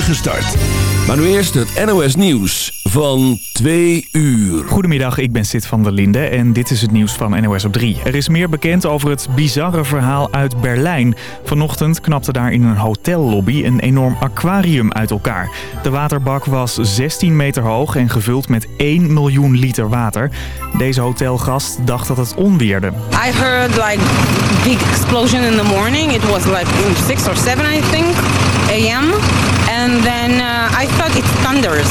start. Maar nu eerst het NOS Nieuws van 2 uur. Goedemiddag, ik ben Sid van der Linde en dit is het nieuws van NOS op 3. Er is meer bekend over het bizarre verhaal uit Berlijn. Vanochtend knapte daar in een hotellobby een enorm aquarium uit elkaar. De waterbak was 16 meter hoog en gevuld met 1 miljoen liter water. Deze hotelgast dacht dat het onweerde. I heard like big explosion in the morning. It was like 6 or 7 I think a.m. And then uh, I thought it thunders.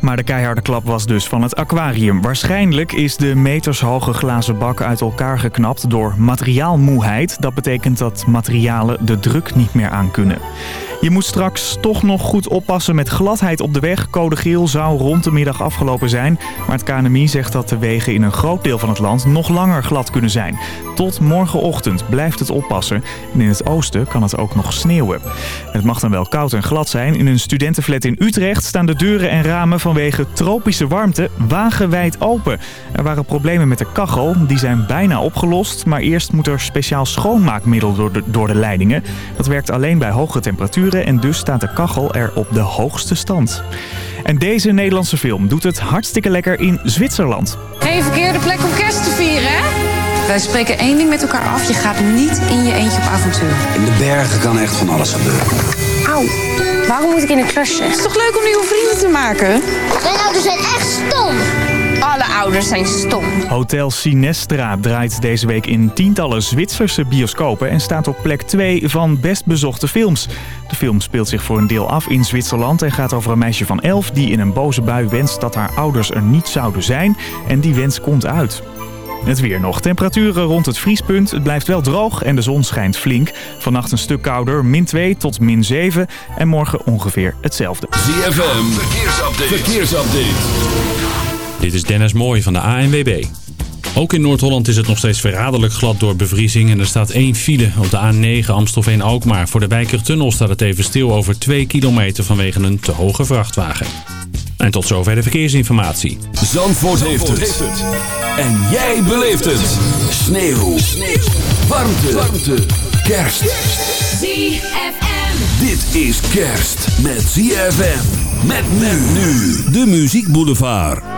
Maar de keiharde klap was dus van het aquarium. Waarschijnlijk is de metershoge glazen bak uit elkaar geknapt door materiaalmoeheid. Dat betekent dat materialen de druk niet meer aankunnen. Je moet straks toch nog goed oppassen met gladheid op de weg. Code geel zou rond de middag afgelopen zijn. Maar het KNMI zegt dat de wegen in een groot deel van het land nog langer glad kunnen zijn. Tot morgenochtend blijft het oppassen. En in het oosten kan het ook nog sneeuwen. Het mag dan wel koud en glad zijn. In een studentenflat in Utrecht staan de deuren en ramen vanwege tropische warmte wagenwijd open. Er waren problemen met de kachel. Die zijn bijna opgelost. Maar eerst moet er speciaal schoonmaakmiddel door de, door de leidingen. Dat werkt alleen bij hoge temperaturen en dus staat de kachel er op de hoogste stand. En deze Nederlandse film doet het hartstikke lekker in Zwitserland. Geen verkeerde plek om kerst te vieren, hè? Wij spreken één ding met elkaar af. Je gaat niet in je eentje op avontuur. In de bergen kan echt van alles gebeuren. Auw, waarom moet ik in een klasje? Het is toch leuk om nieuwe vrienden te maken? Mijn ouders zijn echt stom. Alle ouders zijn stom. Hotel Sinestra draait deze week in tientallen Zwitserse bioscopen... en staat op plek 2 van best bezochte films. De film speelt zich voor een deel af in Zwitserland... en gaat over een meisje van 11 die in een boze bui wenst dat haar ouders er niet zouden zijn... en die wens komt uit. Het weer nog. Temperaturen rond het vriespunt. Het blijft wel droog en de zon schijnt flink. Vannacht een stuk kouder, min 2 tot min 7. En morgen ongeveer hetzelfde. ZFM, verkeersupdate. verkeersupdate. Dit is Dennis Mooij van de ANWB. Ook in Noord-Holland is het nog steeds verraderlijk glad door bevriezing. En er staat één file op de A9 Amstelveen-Alkmaar. Voor de Wijkertunnel staat het even stil over 2 kilometer vanwege een te hoge vrachtwagen. En tot zover de verkeersinformatie. Zandvoort, heeft, het. En jij beleeft het. Sneeuw. Sneeuw. Warmte. Warmte. Kerst. ZFM. Dit is kerst met ZFM. Met men nu. De Muziek Boulevard.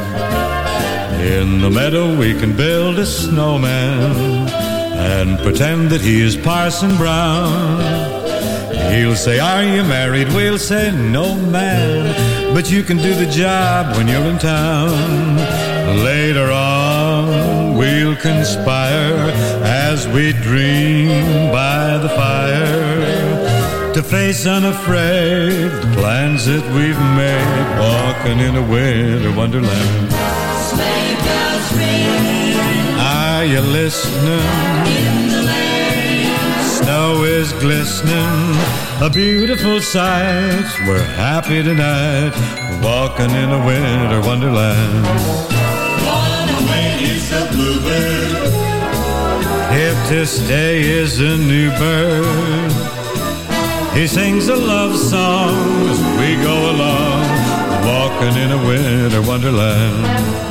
In the meadow we can build a snowman and pretend that he is Parson Brown. He'll say, Are you married? We'll say, No, man. But you can do the job when you're in town. Later on, we'll conspire as we dream by the fire to face unafraid the plans that we've made, walking in a winter wonderland. Are you listening? Snow is glistening, a beautiful sight. We're happy tonight, walking in a winter wonderland. Is the bluebird. Here to stay is a new bird. He sings a love song as we go along, walking in a winter wonderland.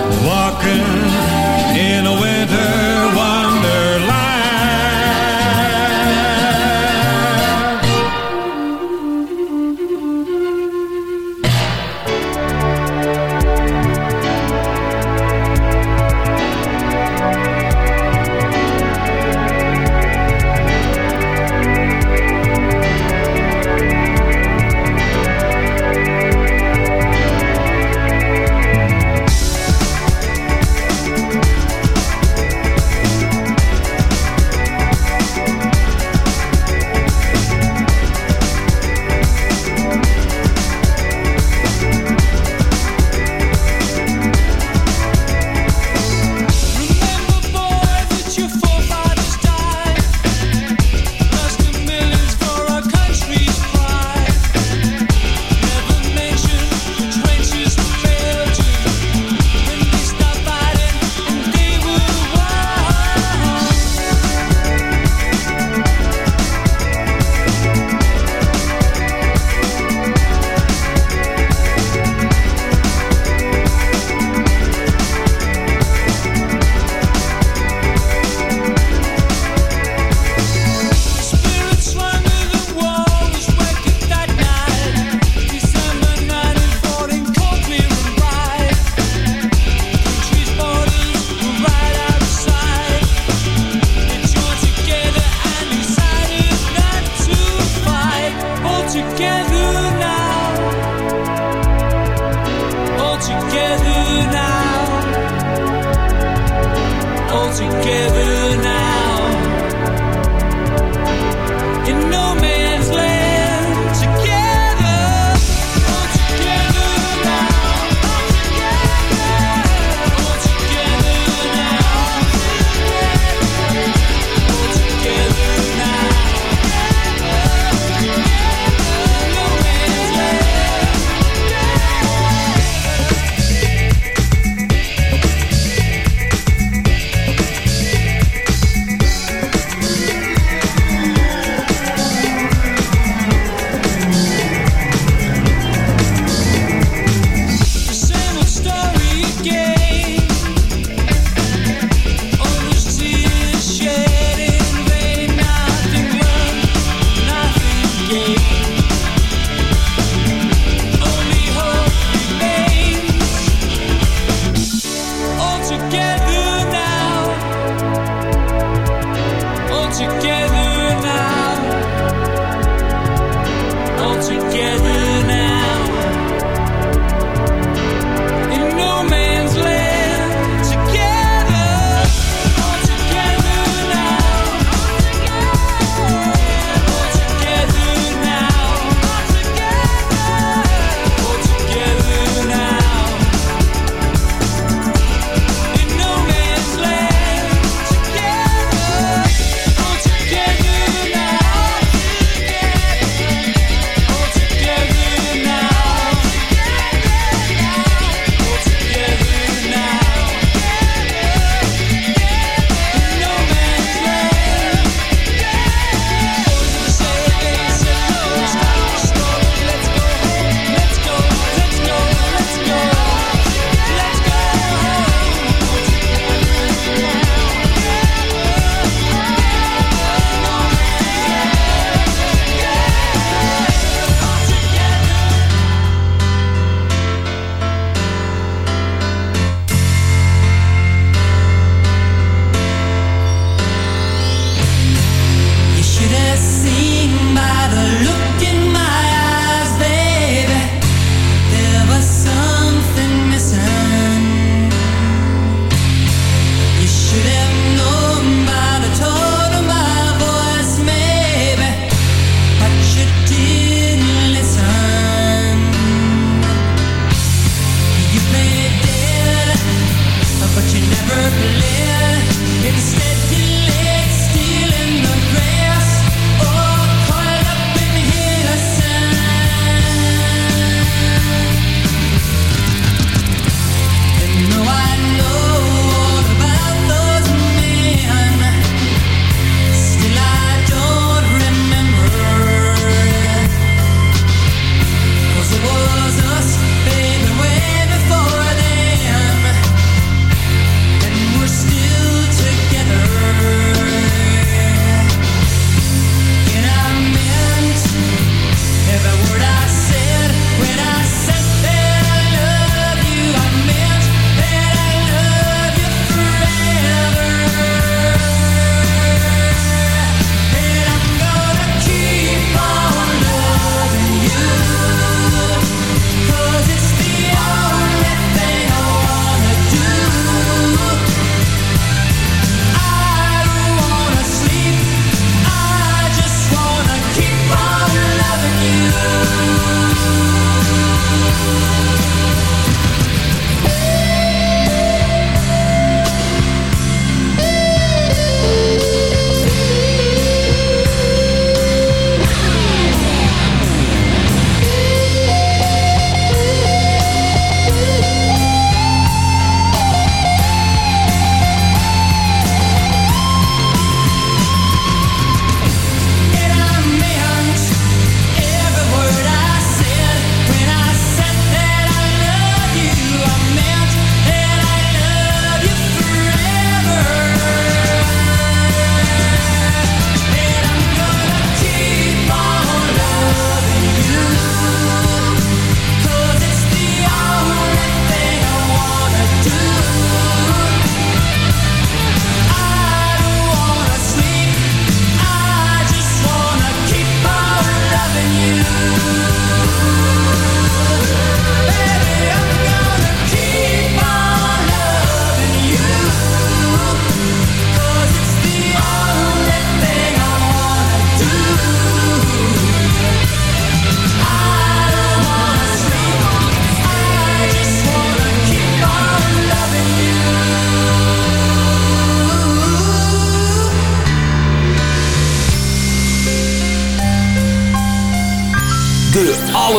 Walking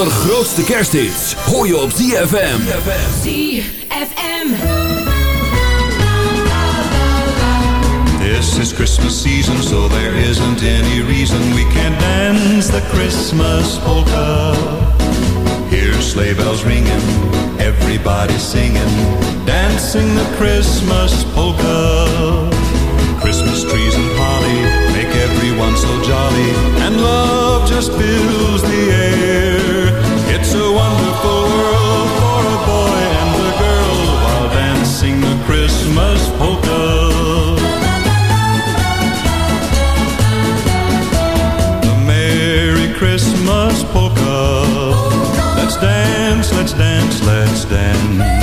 allergrootste kersthits hoor je op ZFM. ZFM. This is Christmas season, so there isn't any reason we can't dance the Christmas polka. Hear sleigh bells ringing, everybody singing, dancing the Christmas polka. Christmas trees and holly make everyone so jolly, and love just fills the air. It's a wonderful world for a boy and a girl while dancing the Christmas polka. The Merry Christmas polka. Let's dance, let's dance, let's dance.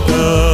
broken.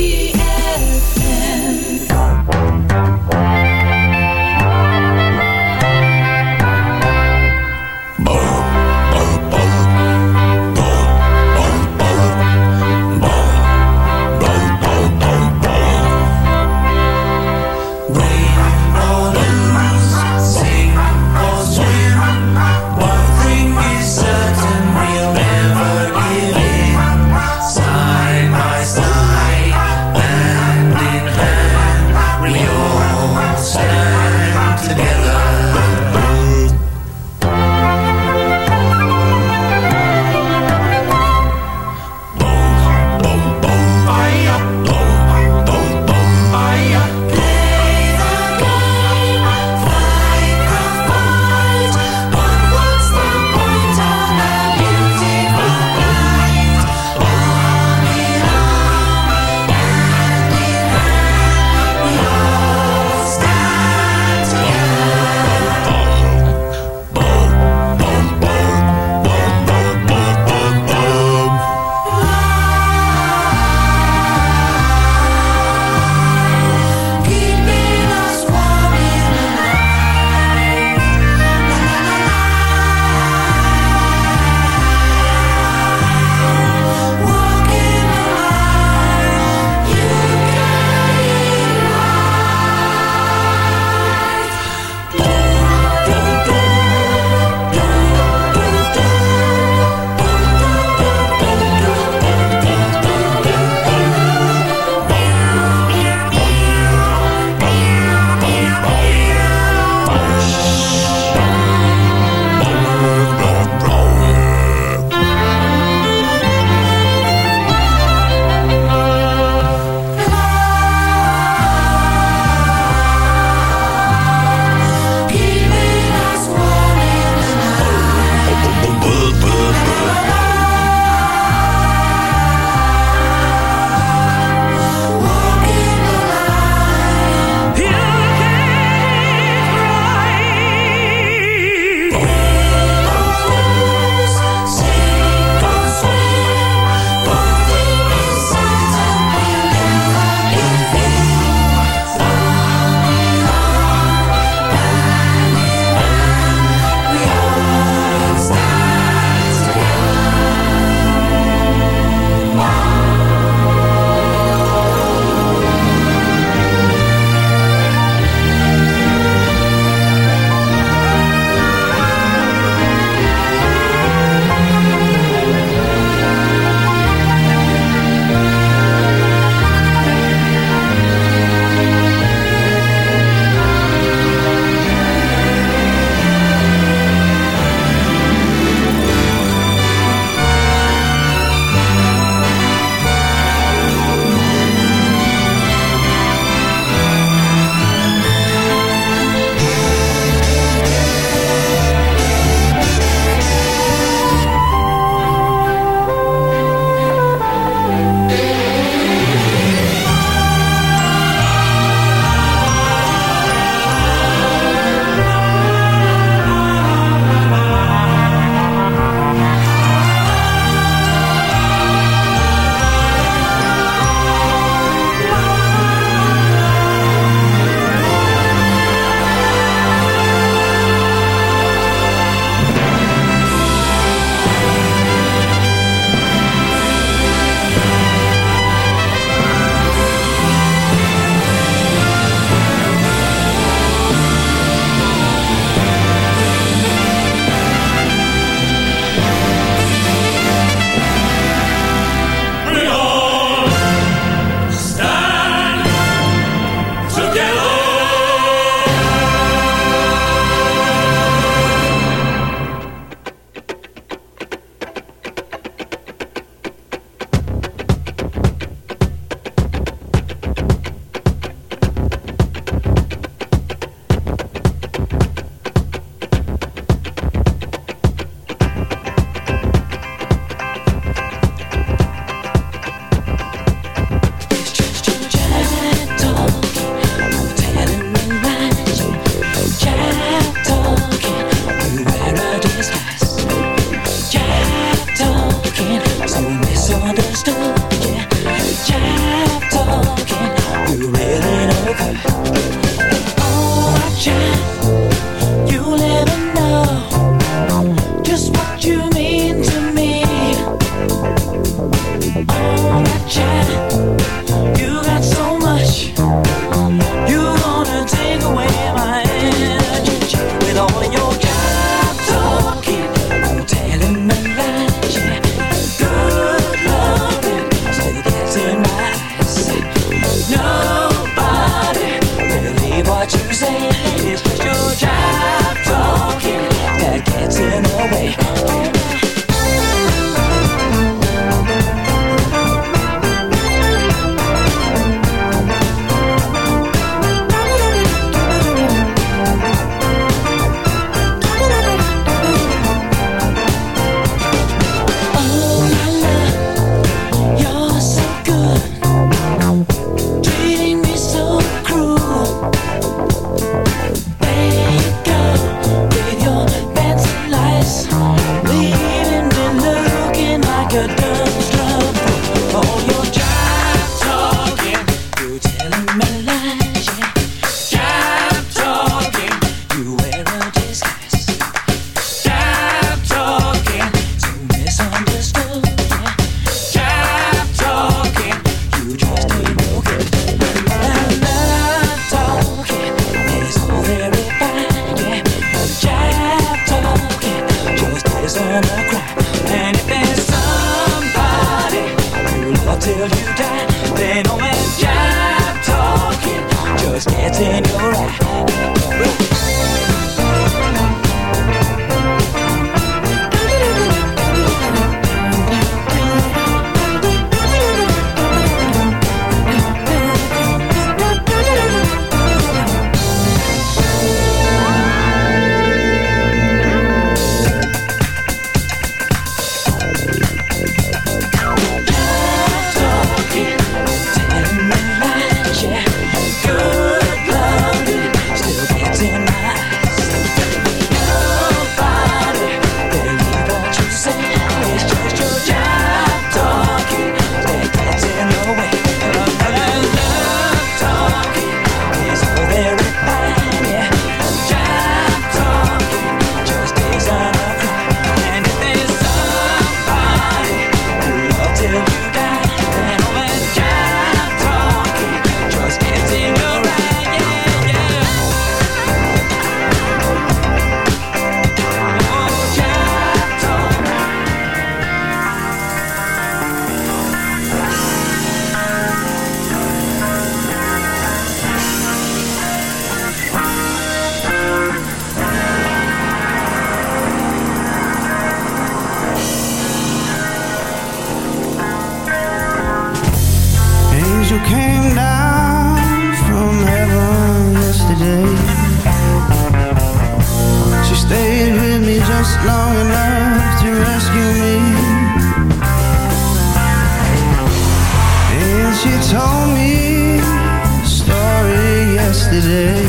she told me a story yesterday.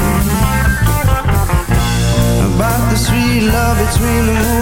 About the sweet love between the moon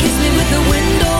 kiss me with the window